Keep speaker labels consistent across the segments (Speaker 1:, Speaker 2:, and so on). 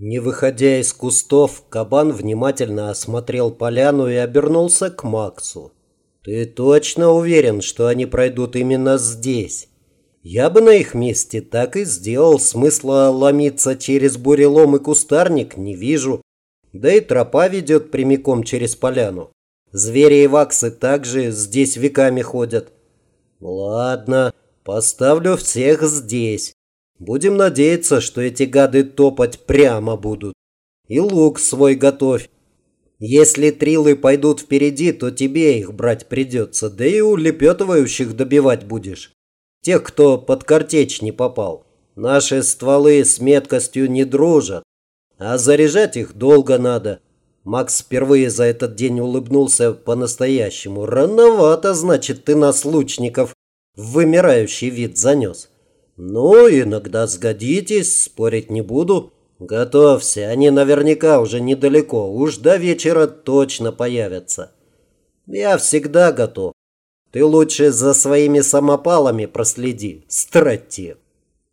Speaker 1: Не выходя из кустов, кабан внимательно осмотрел поляну и обернулся к Максу. «Ты точно уверен, что они пройдут именно здесь?» «Я бы на их месте так и сделал. Смысла ломиться через бурелом и кустарник не вижу. Да и тропа ведет прямиком через поляну. Звери и ваксы также здесь веками ходят». «Ладно, поставлю всех здесь. Будем надеяться, что эти гады топать прямо будут. И лук свой готовь. Если трилы пойдут впереди, то тебе их брать придется, да и улепетывающих добивать будешь. Тех, кто под картечь не попал. Наши стволы с меткостью не дружат, а заряжать их долго надо. Макс впервые за этот день улыбнулся по-настоящему. Рановато, значит, ты нас, лучников, в вымирающий вид занес. «Ну, иногда сгодитесь, спорить не буду. Готовься, они наверняка уже недалеко, уж до вечера точно появятся. Я всегда готов. Ты лучше за своими самопалами проследи, стратег».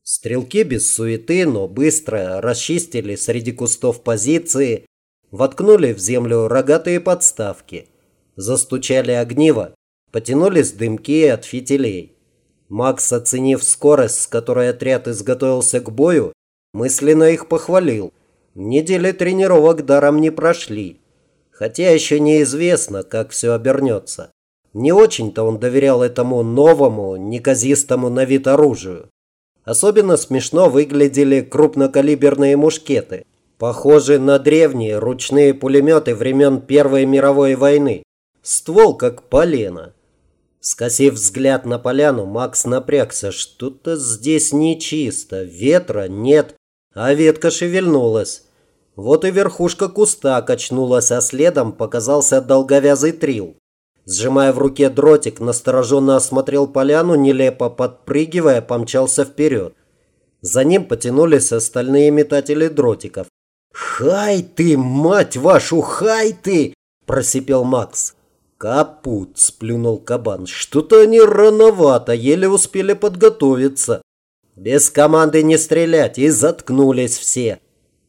Speaker 1: Стрелки без суеты, но быстро расчистили среди кустов позиции, воткнули в землю рогатые подставки, застучали огниво, потянулись дымки от фитилей. Макс, оценив скорость, с которой отряд изготовился к бою, мысленно их похвалил. Недели тренировок даром не прошли. Хотя еще неизвестно, как все обернется. Не очень-то он доверял этому новому, неказистому на вид оружию. Особенно смешно выглядели крупнокалиберные мушкеты, похожие на древние ручные пулеметы времен Первой мировой войны. Ствол как полено. Скосив взгляд на поляну, Макс напрягся. Что-то здесь нечисто. Ветра нет, а ветка шевельнулась. Вот и верхушка куста качнулась, а следом показался долговязый трил. Сжимая в руке дротик, настороженно осмотрел поляну, нелепо подпрыгивая, помчался вперед. За ним потянулись остальные метатели дротиков. «Хай ты, мать вашу, хай ты!» – просипел Макс. «Капут!» – сплюнул кабан. «Что-то они рановато, еле успели подготовиться. Без команды не стрелять, и заткнулись все».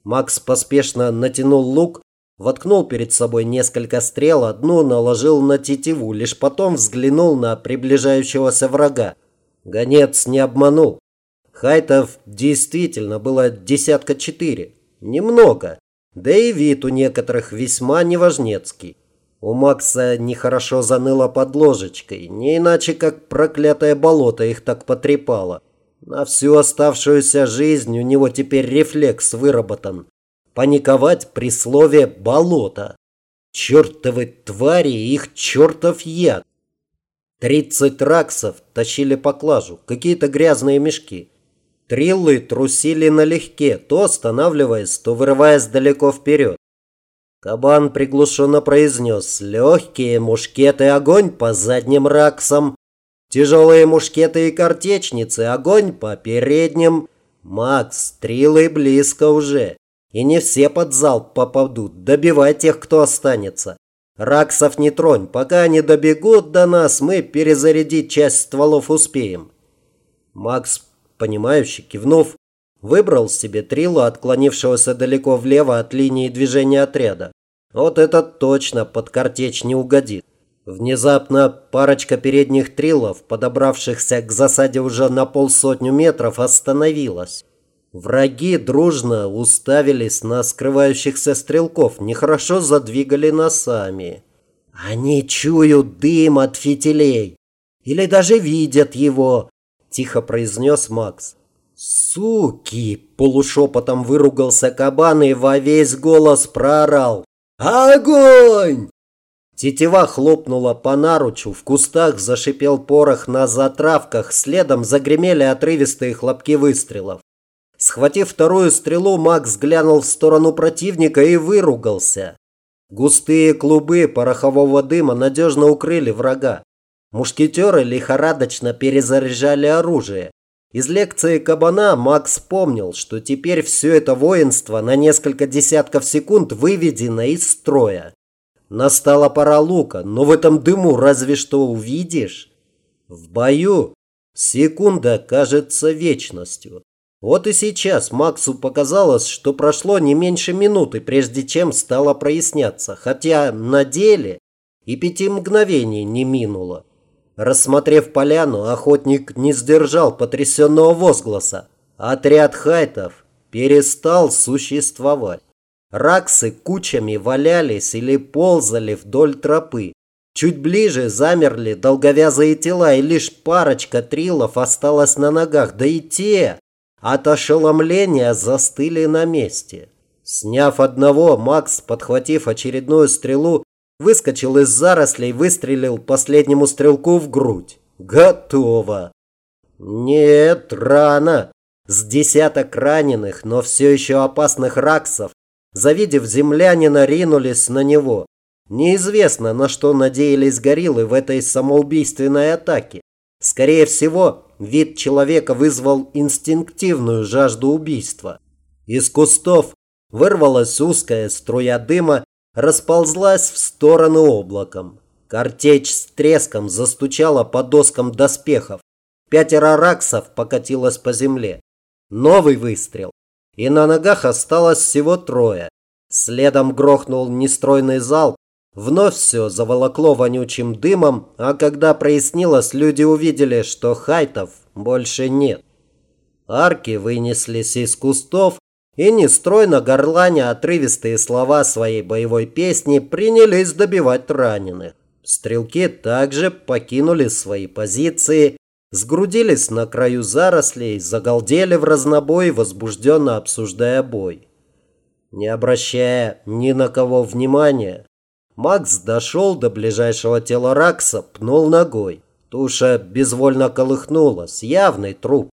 Speaker 1: Макс поспешно натянул лук, воткнул перед собой несколько стрел, одну наложил на тетиву, лишь потом взглянул на приближающегося врага. Гонец не обманул. Хайтов действительно было десятка четыре. Немного. Да и вид у некоторых весьма неважнецкий. У Макса нехорошо заныло под ложечкой, не иначе как проклятое болото их так потрепало. На всю оставшуюся жизнь у него теперь рефлекс выработан. Паниковать при слове «болото». Чертовы твари и их чертов яд. Тридцать раксов тащили поклажу, какие-то грязные мешки. Триллы трусили налегке, то останавливаясь, то вырываясь далеко вперед. Кабан приглушенно произнес «Легкие мушкеты, огонь по задним раксам! Тяжелые мушкеты и картечницы, огонь по передним! Макс, стрелы близко уже, и не все под залп попадут, добивай тех, кто останется. Раксов не тронь, пока они добегут до нас, мы перезарядить часть стволов успеем». Макс, понимающе кивнув, Выбрал себе трила, отклонившегося далеко влево от линии движения отряда. Вот этот точно под картечь не угодит. Внезапно парочка передних трилов, подобравшихся к засаде уже на полсотню метров, остановилась. Враги дружно уставились на скрывающихся стрелков, нехорошо задвигали носами. «Они чуют дым от фитилей! Или даже видят его!» – тихо произнес Макс. «Суки!» – полушепотом выругался кабан и во весь голос проорал. «Огонь!» Тетива хлопнула по наручу, в кустах зашипел порох на затравках, следом загремели отрывистые хлопки выстрелов. Схватив вторую стрелу, Макс глянул в сторону противника и выругался. Густые клубы порохового дыма надежно укрыли врага. Мушкетеры лихорадочно перезаряжали оружие. Из лекции Кабана Макс помнил, что теперь все это воинство на несколько десятков секунд выведено из строя. Настала пора лука, но в этом дыму разве что увидишь. В бою секунда кажется вечностью. Вот и сейчас Максу показалось, что прошло не меньше минуты, прежде чем стало проясняться, хотя на деле и пяти мгновений не минуло. Рассмотрев поляну, охотник не сдержал потрясенного возгласа. Отряд хайтов перестал существовать. Раксы кучами валялись или ползали вдоль тропы. Чуть ближе замерли долговязые тела, и лишь парочка трилов осталась на ногах, да и те от ошеломления застыли на месте. Сняв одного, Макс, подхватив очередную стрелу, выскочил из зарослей, выстрелил последнему стрелку в грудь. Готово. Нет, рано. С десяток раненых, но все еще опасных раксов, завидев землянина, ринулись на него. Неизвестно, на что надеялись гориллы в этой самоубийственной атаке. Скорее всего, вид человека вызвал инстинктивную жажду убийства. Из кустов вырвалась узкая струя дыма, расползлась в сторону облаком. Картечь с треском застучала по доскам доспехов. Пятеро раксов покатилось по земле. Новый выстрел. И на ногах осталось всего трое. Следом грохнул нестройный залп, Вновь все заволокло вонючим дымом, а когда прояснилось, люди увидели, что хайтов больше нет. Арки вынеслись из кустов и, нестройно горланя отрывистые слова своей боевой песни, принялись добивать раненых. Стрелки также покинули свои позиции, сгрудились на краю зарослей, загалдели в разнобой, возбужденно обсуждая бой. Не обращая ни на кого внимания, Макс дошел до ближайшего тела Ракса, пнул ногой. Туша безвольно колыхнулась, явный труп.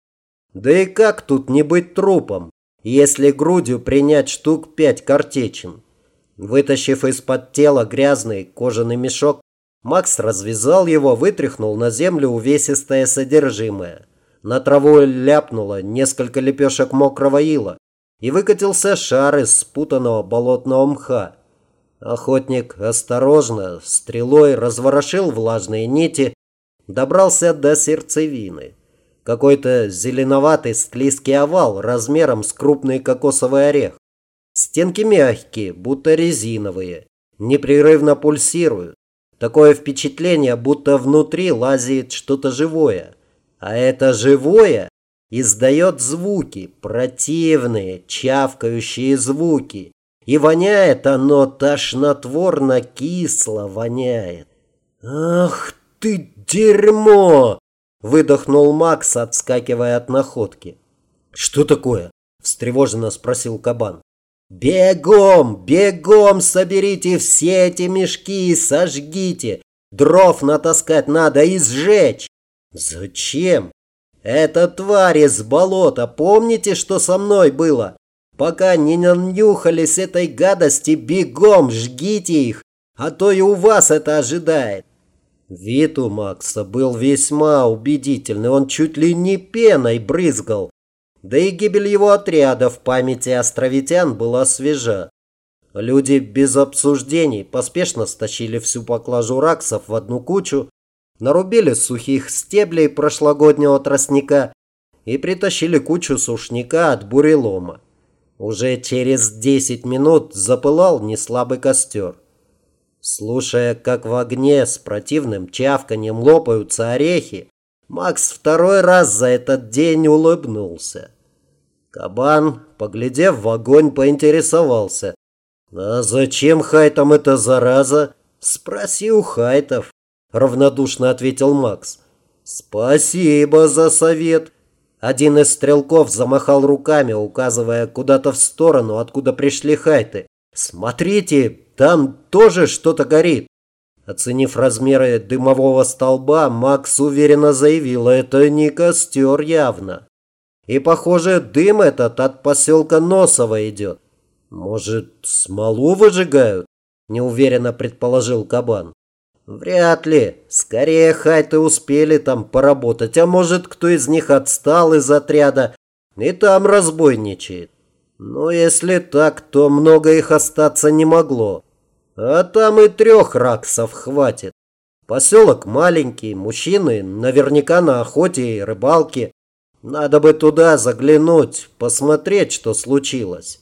Speaker 1: Да и как тут не быть трупом, если грудью принять штук пять картечин? Вытащив из-под тела грязный кожаный мешок, Макс развязал его, вытряхнул на землю увесистое содержимое. На траву ляпнуло несколько лепешек мокрого ила, и выкатился шар из спутанного болотного мха. Охотник осторожно, стрелой разворошил влажные нити, добрался до сердцевины. Какой-то зеленоватый склизкий овал размером с крупный кокосовый орех. Стенки мягкие, будто резиновые, непрерывно пульсируют. Такое впечатление, будто внутри лазит что-то живое. А это живое издает звуки, противные, чавкающие звуки, и воняет оно тошнотворно кисло воняет. «Ах ты дерьмо!» – выдохнул Макс, отскакивая от находки. «Что такое?» – встревоженно спросил кабан. «Бегом, бегом соберите все эти мешки и сожгите. Дров натаскать надо и сжечь». «Зачем?» «Это тварь из болота. Помните, что со мной было? Пока не нанюхались этой гадости, бегом жгите их, а то и у вас это ожидает. Вид у Макса был весьма убедительный, он чуть ли не пеной брызгал. Да и гибель его отряда в памяти островитян была свежа. Люди без обсуждений поспешно стащили всю поклажу раксов в одну кучу, нарубили сухих стеблей прошлогоднего тростника и притащили кучу сушняка от бурелома. Уже через десять минут запылал неслабый костер. Слушая, как в огне с противным чавканием лопаются орехи, Макс второй раз за этот день улыбнулся. Кабан, поглядев в огонь, поинтересовался. «А зачем хайтам эта зараза?» «Спроси у хайтов», — равнодушно ответил Макс. «Спасибо за совет», один из стрелков замахал руками, указывая куда-то в сторону, откуда пришли хайты. «Смотрите, там тоже что-то горит!» Оценив размеры дымового столба, Макс уверенно заявил, это не костер явно. И, похоже, дым этот от поселка Носово идет. Может, смолу выжигают? Неуверенно предположил Кабан. Вряд ли. Скорее хайты успели там поработать, а может кто из них отстал из отряда и там разбойничает. Но если так, то много их остаться не могло. А там и трех раксов хватит. Поселок маленький, мужчины наверняка на охоте и рыбалке. Надо бы туда заглянуть, посмотреть, что случилось.